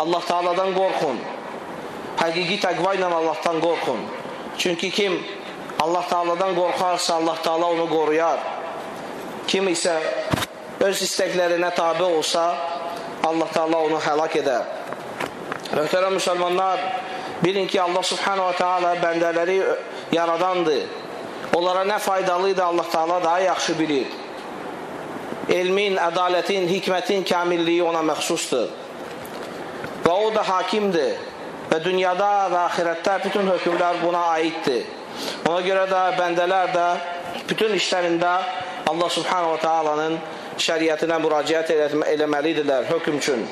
Allah Taala'dan qorxun. Həqiqi təqva ilə Allahdan qorxun. Çünki kim Allah Taala'dan qorxarsa, Allah Taala onu qoruyar. Kim isə öz istəklərinə tabe olsa, Allah Taala onu həlak edər. Möhtərəm müsəlmanlar, bilin ki, Allah Subhanahu wa Taala bəndələri yaradandır. Onlara nə faydalıdır Allah Taala daha yaxşı bilir. Elmin, ədalətin, hikmətin kamilliyi ona məxsusdur. Və o da hakimdir. Və dünyada və axirətdə bütün hökmlər buna aiddir. Ona görə də bəndələr də bütün işlərində Allah Subhanahu wa Taala'nın şəriətinə müraciət eləməlidirlər hökm üçün.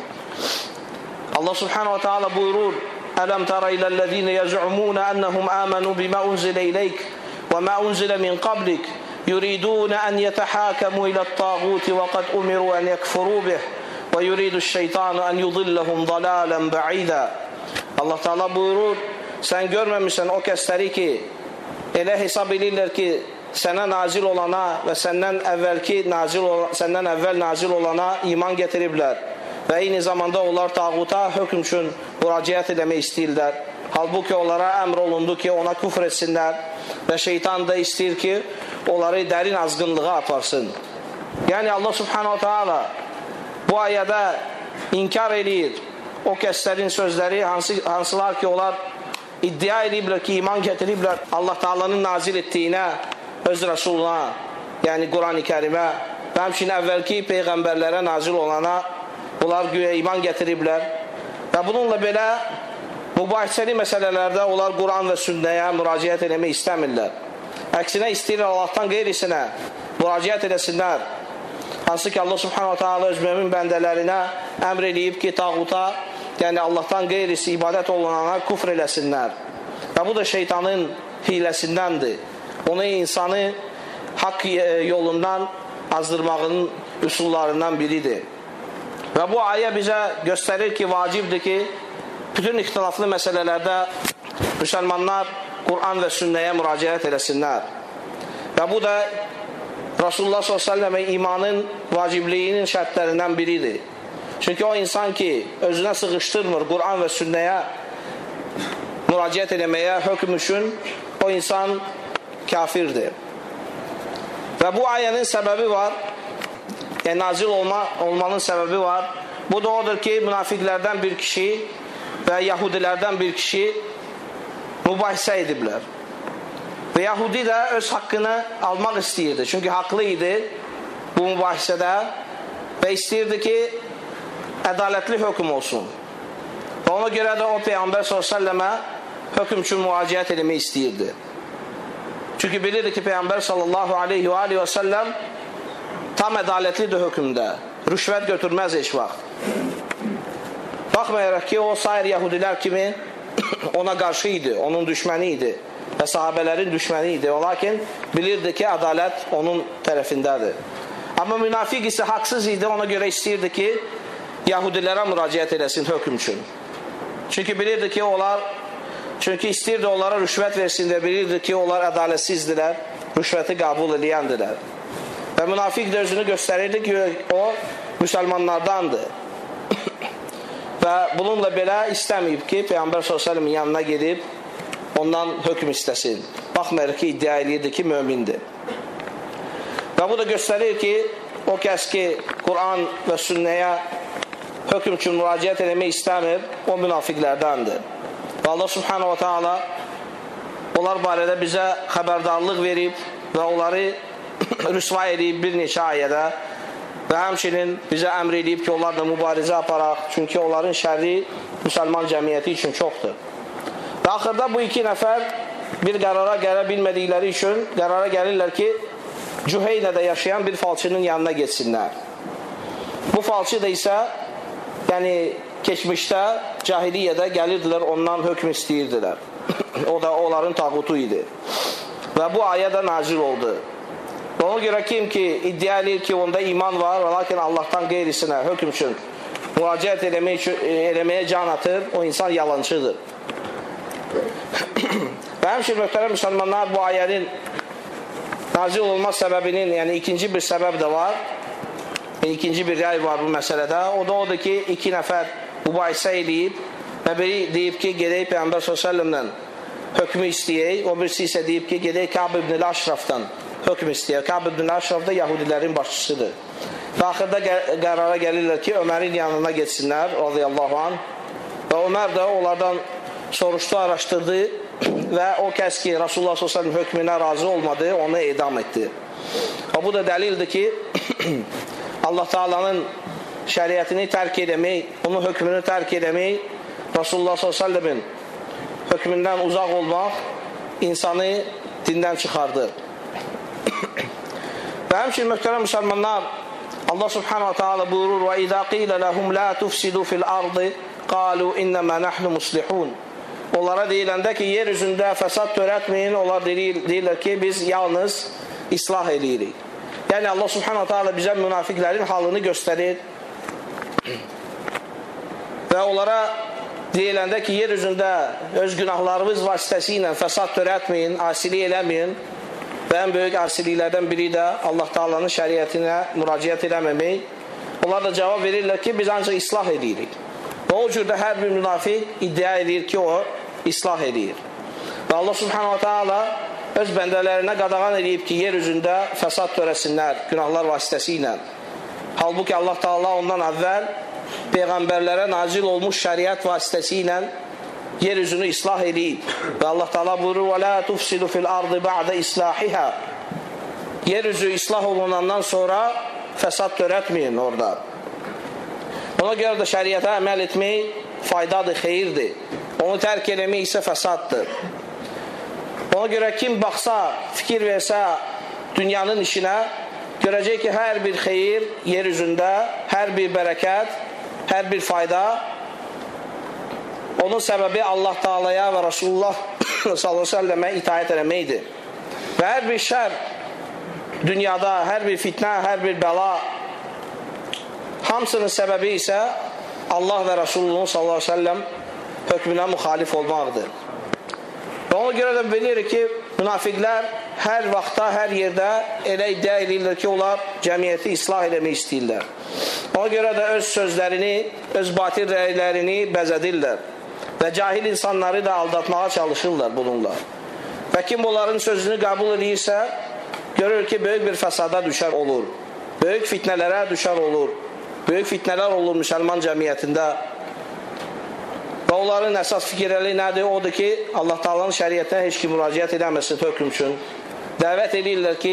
Allah Subhanahu wa Taala buyurur: "Ələm tara iləl-ləzîne yez'umûne ennehum âmenû bimâ unzile ileyk və mâ unzile min qablik." يريدون أن يتحاكموا إلى الطاغوت وقد أمروا أن يكفروا Ve yuridu şeytanu en yudillahum dalalen ba'ida. Allah Teala buyurur, sən görməmişsən o kəsləri ki, elə hesab edirlər ki, sənə nazil olana və səndən əvvəlki nazil səndən əvvəl nazil olana iman gətiriblər və eyni zamanda onlar tağuta hökm üçün müraciət eləmək istəyirlər. Halbuki onlara əmr olundu ki, ona küfr etsinlər və şeytan da istəyir ki, onları dərin azğınlığa aparsın. Yəni Allah Subhanahu taala bu ayədə inkar eləyir o kəslərin sözləri hansı hansılar ki, onlar iddia ediblər ki, iman gətiriblər Allah Taala'nın nazil etdiyinə, öz rəsuluna, yəni Qurani-Kərimə və həmçinin əvvəlki peyğəmbərlərə nazil olana bunlar güya iman gətiriblər və bununla belə mübahisəli məsələlərdə onlar Quran və sünnəyə müraciət etmək istəmirlər. Əksinə istəyirlər Allahdan qeyrisinə müraciət edəsinlər. Hansı ki Allah Subhanahu taala öz mömin bəndələrinə əmr eləyib ki, tağuta, yəni Allahdan qeyrisi ibadət olunana küfr eləsinlər. Və bu da şeytanın hiləsindəndir. Onu insanı haqq yolundan azdırmağının üsullarından biridir. Və bu ayə bizə göstərir ki, vacibdir ki, bütün ixtilaflı məsələlərdə müsəlmanlar Quran və sünnəyə müraciət eləsinlər. Və bu da Rasulullah s.ə.və imanın vacibliyinin şərtlərindən biridir. Çünki o insan ki, özünə sığışdırmır Quran və sünnəyə müraciət eləməyə hökm üçün, o insan kafirdir. Və bu ayənin səbəbi var, yəni nazil olma, olmanın səbəbi var. Bu da odur ki, münafiqlərdən bir kişi və yahudilərdən bir kişi mübahisə ediblər. Və Yahudi də öz haqqını almaq istəyirdi. Çünki haqlı idi bu mübahisədə və istəyirdi ki, ədalətli hökm olsun. Və ona görə də o Peyğəmbər s.ə.və hökm üçün müraciət eləmək istəyirdi. Çünki bilirdi ki, Peyğəmbər sallallahu aleyhi və aleyhi və səlləm tam ədalətlidir hökmdə. Rüşvət götürməz heç vaxt. Baxmayaraq ki, o sair yahudilər kimi ona qarşı idi, onun düşməni idi və sahabələrin düşməni idi. O lakin bilirdi ki, ədalət onun tərəfindədir. Amma münafiq isə haqsız idi, ona görə istəyirdi ki, yahudilərə müraciət eləsin hökm üçün. Çünki bilirdi ki, onlar çünki istəyirdi onlara rüşvət versin və bilirdi ki, onlar ədalətsizdirlər, rüşvəti qəbul edəyəndirlər. Və münafiq də özünü göstərirdi ki, o müsəlmanlardandır. və bununla belə istəməyib ki, Peyğəmbər s.ə.v yanına gedib ondan hökm istəsin. Baxmayaraq ki, iddia edirdi ki, mömindir. Və bu da göstərir ki, o kəs ki, Quran və sünnəyə hökm üçün müraciət eləmək istəmir, o münafiqlərdəndir. Və Allah subhanahu wa ta'ala onlar barədə bizə xəbərdarlıq verib və onları rüsva edib bir neçə ayədə və həmçinin bizə əmr edib ki, onlarla mübarizə aparaq, çünki onların şərri müsəlman cəmiyyəti üçün çoxdur. Və axırda bu iki nəfər bir qərara gələ bilmədikləri üçün qərara gəlirlər ki, Cüheynədə yaşayan bir falçının yanına getsinlər. Bu falçı da isə yəni keçmişdə cahiliyyədə gəlirdilər, ondan hökm istəyirdilər. o da onların tağutu idi. Və bu ayə də nazil oldu. Və ona görə kim ki iddia edir ki, onda iman var, lakin Allahdan qeyrisinə hökm üçün müraciət eləməyə, eləməyə can atır, o insan yalancıdır. Və həmçin möhtərəm müsəlmanlar bu ayənin nazil olma səbəbinin, yəni ikinci bir səbəb də var. Yəni, ikinci bir rəy var bu məsələdə. O da odur ki, iki nəfər mübahisə eləyib və biri deyib ki, gedək Peyğəmbər s.ə.v-lə hökmü istəyək, o birisi isə deyib ki, gedək Kəb ibn-i Əşrafdan hökm istəyək. Kəb ibn-i Əşraf da yahudilərin başçısıdır. Və axırda qərara gəlirlər ki, Ömərin yanına getsinlər, radiyallahu anh. Və Ömər də onlardan soruşdu, araşdırdı və o kəs ki, Rasulullah s.ə.v hökmünə razı olmadı, onu edam etdi. Və bu da dəlildir ki, Allah Taala'nın şəriətini tərk etmək, onun hökmünü tərk etmək, Rasulullah s.ə.v-in hökmündən uzaq olmaq insanı dindən çıxardır. Və həmçin möhtərəm müsəlmanlar, Allah subhanahu ta'ala buyurur və izə qilə ləhum la tufsidu fil ardı qalu innəmə nəhnu muslihun Onlara deyiləndə ki, yer üzündə fəsad törətməyin, onlar deyir, deyirlər ki, biz yalnız islah edirik. Yəni Allah subhanahu ta'ala bizə münafiqlərin halını göstərir və onlara deyiləndə ki, yer üzündə öz günahlarımız vasitəsilə fəsad törətməyin, asilik eləməyin və ən böyük asiliklərdən biri də Allah Taala'nın şəriətinə müraciət eləməmək. Onlar da cavab verirlər ki, biz ancaq islah edirik. Və o cürdə hər bir münafiq iddia edir ki, o islah edir. Və Allah Subhanahu Taala öz bəndələrinə qadağan edib ki, yer üzündə fəsad törəsinlər günahlar vasitəsilə. Halbuki Allah Taala ondan əvvəl peyğəmbərlərə nazil olmuş şəriət vasitəsilə yer üzünü islah edib. Və Allah Taala buyurur: "Və la tufsidu fil ardı ba'da islahiha." Yer üzü islah olunandan sonra fəsad törətməyin orada. Ona görə də şəriətə əməl etmək faydadır, xeyirdir. Onu tərk eləmək isə fəsaddır. Ona görə kim baxsa, fikir versə dünyanın işinə, görəcək ki, hər bir xeyir yer üzündə, hər bir bərəkət, hər bir fayda onun səbəbi Allah Taalaya və Rasulullah sallallahu əleyhi və itaət etməkdir. Və hər bir şər dünyada, hər bir fitnə, hər bir bəla hamısının səbəbi isə Allah və Rasulullah sallallahu əleyhi və səlləm hökmünə müxalif olmaqdır. Və ona görə də bilirik ki, münafiqlər hər vaxtda, hər yerdə elə iddia edirlər ki, onlar cəmiyyəti islah eləmək istəyirlər. Ona görə də öz sözlərini, öz batil rəylərini bəzədirlər və cahil insanları da aldatmağa çalışırlar bununla. Və kim onların sözünü qəbul edirsə, görür ki, böyük bir fəsada düşər olur. Böyük fitnələrə düşər olur. Böyük fitnələr olur müsəlman cəmiyyətində. Və onların əsas fikirləri nədir? Odur ki, Allah Taala'nın şəriətinə heç kim müraciət edəməsin hökm üçün. Dəvət edirlər ki,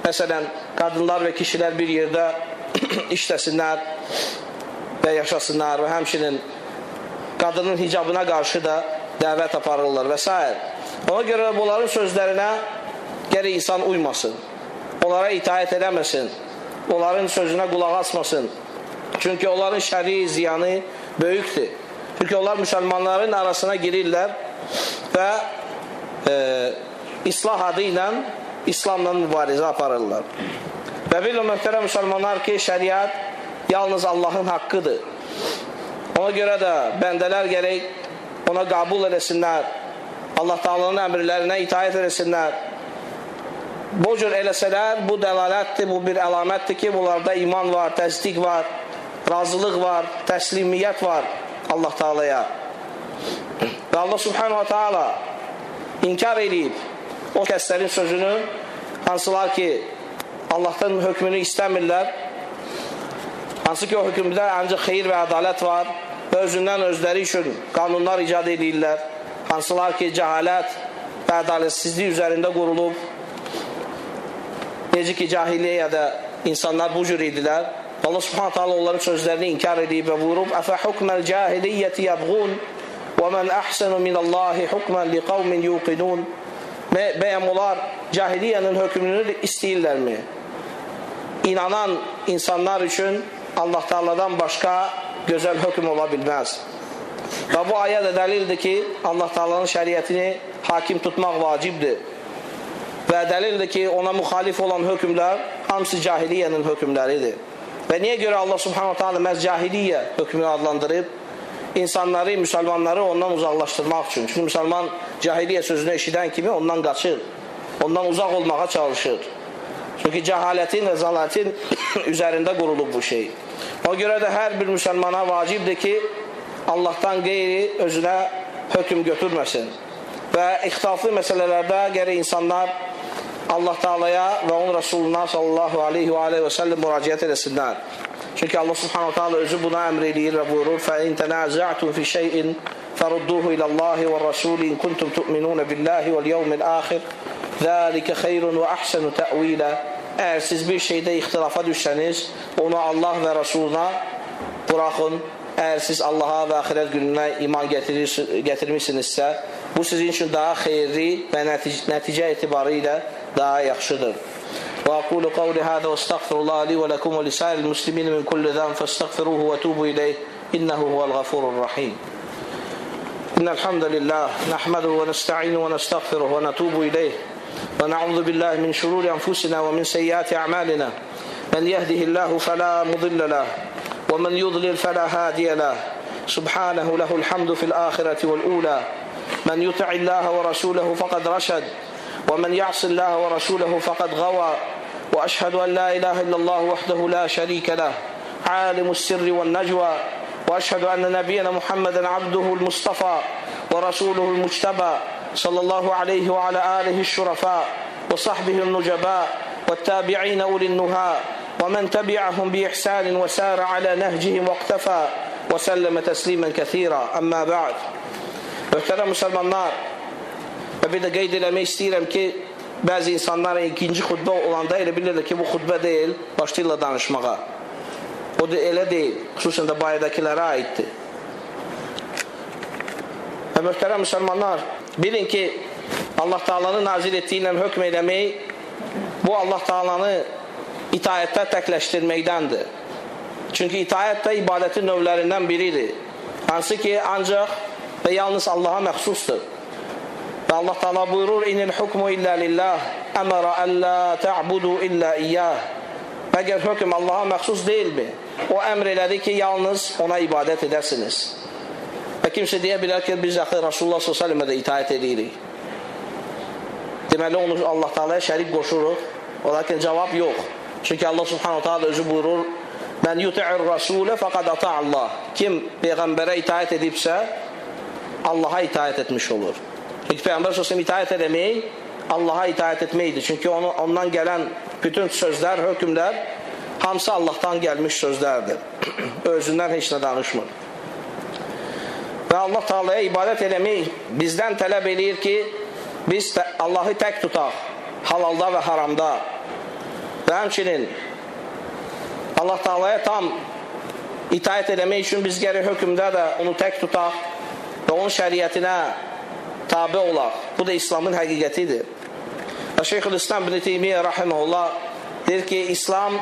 məsələn, qadınlar və kişilər bir yerdə işləsinlər və yaşasınlar və həmçinin qadının hicabına qarşı da dəvət aparırlar və s. Ona görə bunların sözlərinə gərək insan uymasın. Onlara itaət edəməsin. Onların sözünə qulaq asmasın. Çünki onların şəri ziyanı böyükdür. Çünki onlar müsəlmanların arasına girirlər və e, islah adı ilə İslamla mübarizə aparırlar. Və bilin möhtərəm müsəlmanlar ki, şəriat yalnız Allahın haqqıdır. Ona görə də bəndələr gərək ona qəbul eləsinlər, Allah Taala'nın əmrlərinə itaət eləsinlər. Bu cür eləsələr, bu dəlalətdir, bu bir əlamətdir ki, bunlarda iman var, təsdiq var, razılıq var, təslimiyyət var. Allah Taala'ya. Və Allah Subhanahu Taala inkar edib o kəslərin sözünü hansılar ki Allahdan hökmünü istəmirlər. Hansı ki o hökmdə ancaq xeyir və ədalət var və özündən özləri üçün qanunlar icad edirlər hansılar ki, cəhalət və ədalətsizlik üzərində qurulub, necə ki, cahiliyyədə insanlar bu cür idilər, Allah subhanət hala onların sözlərini inkar edib və vurub, Əfə hukməl cahiliyyəti yəbğun və mən əhsənu minəllahi hukmən li qavmin yuqidun Bəyəm onlar cahiliyyənin hökmünü istəyirlərmi? İnanan insanlar üçün Allah Teala'dan başqa gözəl hökm ola bilməz. Və bu ayə də dəlildir ki, Allah Teala'nın şəriətini hakim tutmaq vacibdir. Və dəlildir ki, ona müxalif olan hökmlər hamısı cahiliyyənin hökmləridir. Və niyə görə Allah subhanahu ta'ala məhz cahiliyyə hökmünü adlandırıb? İnsanları, müsəlmanları ondan uzaqlaşdırmaq üçün. Çünki müsəlman cahiliyyə sözünü eşidən kimi ondan qaçır. Ondan uzaq olmağa çalışır. Çünki cəhalətin və zalatin üzərində qurulub bu şey. O görə də hər bir müsəlmana vacibdir ki, Allahdan qeyri özünə hökm götürməsin. Və ixtilaflı məsələlərdə gərək insanlar Allah Teala'ya və onun Resuluna sallallahu aleyhi və aleyhi və səlləm müraciət eləsinlər. Çünki Allah subhanahu Teala özü buna əmr eləyir və buyurur فَاِنْ تَنَازَعْتُمْ فِي شَيْءٍ فَرُدُّوهُ إِلَى اللّٰهِ وَالرَّسُولِ إِنْ كُنْتُمْ تُؤْمِنُونَ بِاللّٰهِ وَالْيَوْمِ الْآخِرِ ذَٰلِكَ خَيْرٌ وَأَحْسَنُ تَأْوِيلًا Əgər siz bir şeydə ixtilafa düşsəniz, onu Allah və Rasuluna buraxın. Əgər siz Allaha və axirət gününə iman gətirmişsinizsə, bu sizin üçün daha xeyirli və nəticə etibarı ilə daha yaxşıdır. وأقول قولي هذا واستغفر الله لي ولكم ولسائر المسلمين من كل ذنب فاستغفروه وتوبوا إليه إنه هو الغفور الرحيم. إن الحمد لله نحمده ونستعينه ونستغفره ونتوب إليه. ونعوذ بالله من شرور أنفسنا ومن سيئات أعمالنا. من يهده الله فلا مضل له ومن يضلل فلا هادي له. سبحانه له الحمد في الآخرة والأولى. من يطع الله ورسوله فقد رشد. ومن يعص الله ورسوله فقد غوى وأشهد أن لا إله إلا الله وحده لا شريك له عالم السر والنجوى وأشهد أن نبينا محمدا عبده المصطفى ورسوله المجتبى صلى الله عليه وعلى آله الشرفاء وصحبه النجباء والتابعين أولي النهى ومن تبعهم بإحسان وسار على نهجهم واقتفى وسلم تسليما كثيرا. أما بعد müsəlmanlar, Və bir də qeyd eləmək istəyirəm ki, bəzi insanlar ikinci xutbə olanda elə bilirlər ki, bu xutbə deyil, başlayırlar danışmağa. O da elə deyil, xüsusən də bayırdakılara aiddir. Və möhtərəm müsəlmanlar, bilin ki, Allah Taalanı nazil etdiyi ilə hökm eləmək, bu Allah Taalanı itayətdə təkləşdirməkdəndir. Çünki itayət də ibadətin növlərindən biridir. Hansı ki, ancaq və yalnız Allaha məxsusdur. Və Allah Taala buyurur: "İnil hukmu illə lillah, əmara əllə ta'budu illə iyyah." Məgər hökm Allaha məxsus deyilmi? O əmr elədi ki, yalnız ona ibadət edəsiniz. Və kimsə deyə bilər ki, biz axı Rasulullah s.ə.və də itaət edirik. Deməli, onu Allah Taala'ya şərik qoşuruq. O lakin cavab yox. Çünki Allah Subhanahu taala özü buyurur: "Mən yuti'ir rasulə faqad ata Allah." Kim peyğəmbərə itaət edibsə, Allaha itaət etmiş olur. Çünki Peyğəmbər sözüm itaət eləmək Allaha itaət etməkdir. Çünki onu, ondan gələn bütün sözlər, hökmlər hamısı Allahdan gəlmiş sözlərdir. Özündən heç nə danışmır. Və Allah Taala'ya ibadət eləmək bizdən tələb eləyir ki, biz Allahı tək tutaq, halalda və haramda. Və həmçinin Allah Taala'ya tam itaət eləmək üçün biz gərək hökmdə də onu tək tutaq və onun şəriətinə tabi olaq. Bu da İslamın həqiqətidir. Və Şeyxülislam ibn Teymiyyə rahimehullah deyir ki, İslam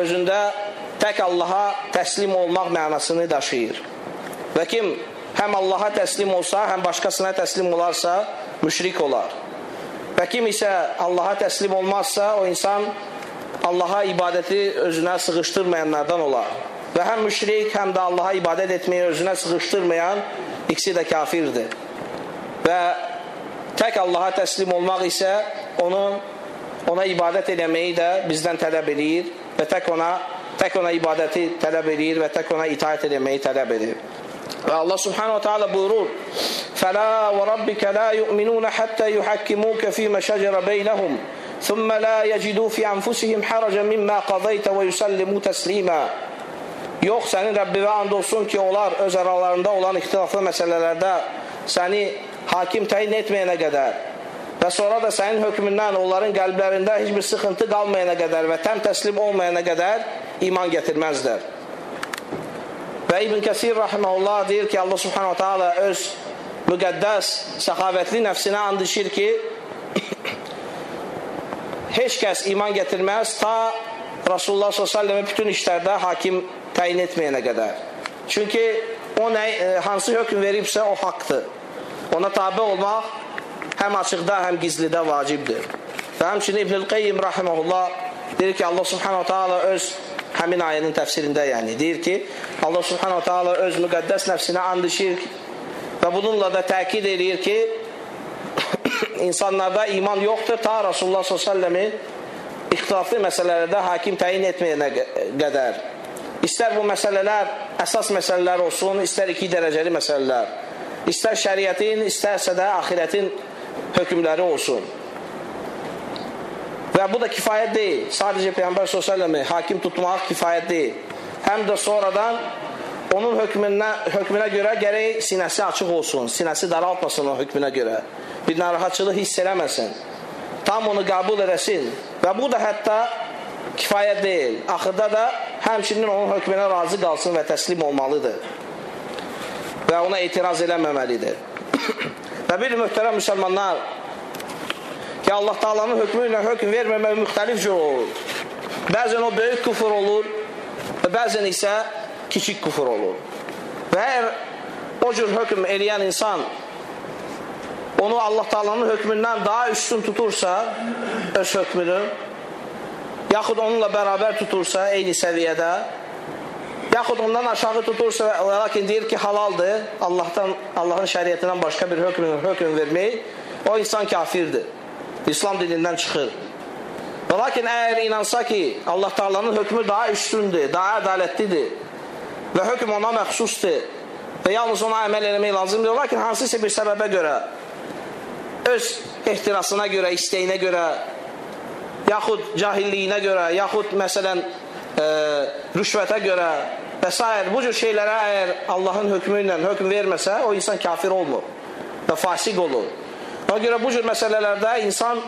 özündə tək Allaha təslim olmaq mənasını daşıyır. Və kim həm Allaha təslim olsa, həm başqasına təslim olarsa, müşrik olar. Və kim isə Allaha təslim olmazsa, o insan Allaha ibadəti özünə sığışdırmayanlardan olar. Və həm müşrik, həm də Allaha ibadət etməyi özünə sığışdırmayan ikisi də kafirdir. Və tək Allaha təslim olmaq isə onun ona ibadət eləməyi də bizdən tələb edir və tək ona tək ona ibadəti tələb edir və tək ona itaat eləməyi tələb edir. Və Allah subhanahu wa ta'ala buyurur: "Fala wa rabbika la yu'minuna hatta yuhakkimuka fima shajara baynahum, thumma la yajidu fi anfusihim harajan mimma qadayta wa yusallimu taslima." Yox, sənin Rəbbivə and olsun ki, onlar öz aralarında olan ixtilaflı məsələlərdə səni hakim təyin etməyənə qədər və sonra da sənin hökmündən onların qəlblərində heç bir sıxıntı qalmayana qədər və təm təslim olmayana qədər iman gətirməzlər. Və İbn Kəsir rahimehullah deyir ki, Allah subhanahu taala öz müqəddəs, səxavətli nəfsinə and içir ki, heç kəs iman gətirməz ta Rasulullah s.ə.və bütün işlərdə hakim təyin etməyənə qədər. Çünki o nə, e, hansı hökm veribsə o haqdır. Ona tabi olmaq həm açıqda, həm gizlidə vacibdir. Və həmçinin İbnül Qeyyim rahiməhullah deyir ki, Allah subhanahu taala öz həmin ayənin təfsirində yəni deyir ki, Allah subhanahu taala öz müqəddəs nəfsinə and içir və bununla da təkid edir ki, insanlarda iman yoxdur ta Rasulullah s.ə.v-i ixtilaflı məsələlərdə hakim təyin etməyənə qədər. İstər bu məsələlər əsas məsələlər olsun, istər iki dərəcəli məsələlər, istər şəriətin, istərsə də axirətin hökmləri olsun. Və bu da kifayət deyil. Sadəcə Peyğəmbər s.ə.v hakim tutmaq kifayət deyil. Həm də sonradan onun hökmünə, hökmünə görə gərək sinəsi açıq olsun, sinəsi daraltmasın o hökmünə görə. Bir narahatçılıq hiss eləməsin. Tam onu qəbul edəsin. Və bu da hətta kifayət deyil. Axırda da həmçinin onun hökmünə razı qalsın və təslim olmalıdır. Və ona etiraz eləməməlidir. və bir möhtərəm müsəlmanlar ki, Allah Taalanın hökmü ilə hökm verməmək müxtəlif cür olur. Bəzən o böyük küfür olur və bəzən isə kiçik küfür olur. Və əgər o cür hökm eləyən insan onu Allah Taalanın hökmündən daha üstün tutursa öz hökmünü yaxud onunla bərabər tutursa eyni səviyyədə yaxud ondan aşağı tutursa lakin deyir ki halaldır Allahdan Allahın şəriətindən başqa bir hökm hökm vermək o insan kafirdir. İslam dinindən çıxır. Və lakin əgər inansa ki Allah Taala'nın hökmü daha üstündür, daha ədalətlidir və hökm ona məxsusdur və yalnız ona əməl eləmək lazımdır. Lakin hansısa bir səbəbə görə öz ehtirasına görə, istəyinə görə yaxud cahilliyinə görə, yaxud məsələn e, rüşvətə görə və s. bu cür şeylərə əgər Allahın hökmü ilə hökm verməsə, o insan kafir olmur və fasiq olur. Ona görə bu cür məsələlərdə insan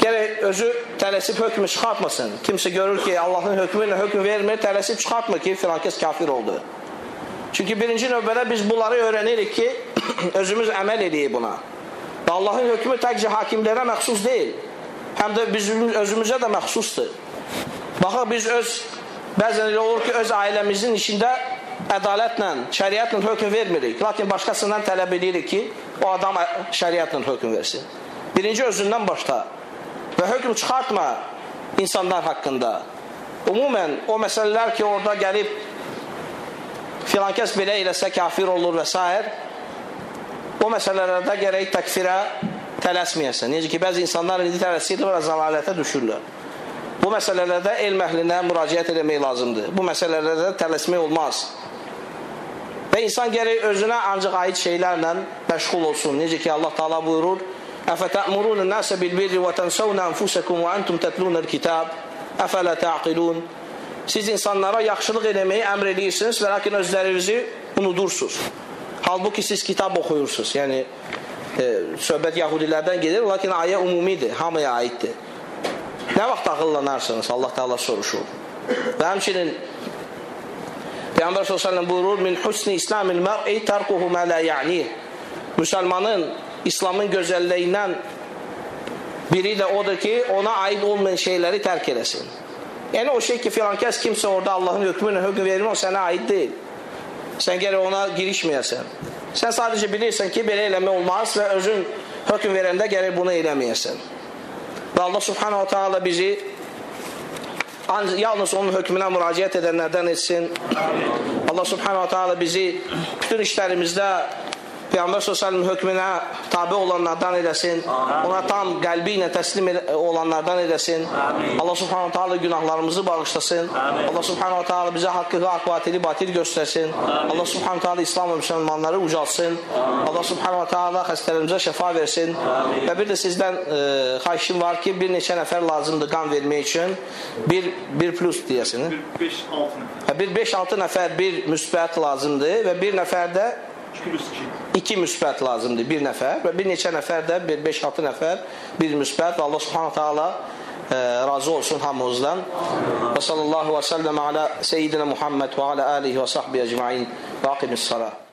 gərək özü tələsib hökmü çıxartmasın. Kimsə görür ki, Allahın hökmü ilə hökm vermir, tələsib çıxartmır ki, filan kəs kafir oldu. Çünki birinci növbədə biz bunları öyrənirik ki, özümüz əməl edəyik buna. Və Allahın hökmü təkcə hakimlərə məxsus deyil həm də bizim özümüzə də məxsusdur. Baxaq biz öz bəzən elə olur ki, öz ailəmizin işində ədalətlə, şəriətlə hökm vermirik. Lakin başqasından tələb edirik ki, o adam şəriətlə hökm versin. Birinci özündən başla və hökm çıxartma insanlar haqqında. Umumən o məsələlər ki, orada gəlib filan kəs belə eləsə kafir olur və s. O məsələlərdə gərək təkfirə tələsməyəsən. Necə ki, bəzi insanlar indi tələsirlər və zəlalətə düşürlər. Bu məsələlərdə elm əhlinə müraciət etmək lazımdır. Bu məsələlərdə tələsmək olmaz. Və insan gərək özünə ancaq aid şeylərlə məşğul olsun. Necə ki, Allah Taala buyurur: "Əfətə'murun nəsə bil-birri və tənsəvnə anfusakum və antum tətlunəl-kitab, əfələ ta'qilun?" Siz insanlara yaxşılıq etməyi əmr edirsiniz və lakin özlərinizi unudursunuz. Halbuki siz kitab oxuyursunuz. Yəni e, söhbət yahudilərdən gedir, lakin ayə ümumidir, hamıya aiddir. Nə vaxt ağıllanarsınız? Allah Teala soruşur. Və həmçinin Peyğəmbər s.ə.v buyurur, min husni islamil mər'i tərkuhu mə lə ya'ni. Müsəlmanın İslamın gözəlliyindən biri də odur ki, ona aid olmayan şeyləri tərk eləsin. Yəni o şey ki, filan kəs kimsə orada Allahın hökmü ilə hökm verir, o sənə aid deyil. Sən gərək ona girişməyəsən. Sən sadəcə bilirsən ki, belə eləmək olmaz və özün hökm verəndə gərək bunu eləməyəsən. Və Allah subhanahu ta'ala bizi yalnız onun hökmünə müraciət edənlərdən etsin. Allah subhanahu ta'ala bizi bütün işlərimizdə Peyğəmbər s.ə.v hökmünə tabi olanlardan eləsin. Ona tam qəlbi ilə təslim olanlardan eləsin. Allah subhanahu ta'ala günahlarımızı bağışlasın. Allah subhanahu ta'ala bizə haqqı və akvatili batil göstərsin. Allah subhanahu ta'ala İslam və müsəlmanları ucalsın. Allah subhanahu ta'ala xəstələrimizə şəfa versin. Və bir də sizdən e, xahişim var ki, bir neçə nəfər lazımdır qan vermək üçün. Bir, bir plus deyəsin. Bir 5-6 nəfər. Bir 5-6 nəfər bir müsbət lazımdır və bir nəfər də 2 plus 2. İki müsbət lazımdır, bir nəfər və bir neçə nəfər də, bir 5-6 nəfər, bir müsbət və Allah subhanahu taala e, razı olsun hamımızdan. Və sallallahu və səlləm alə seyyidina Muhammed və alə alihi və sahbihi ecmain və aqimis salat.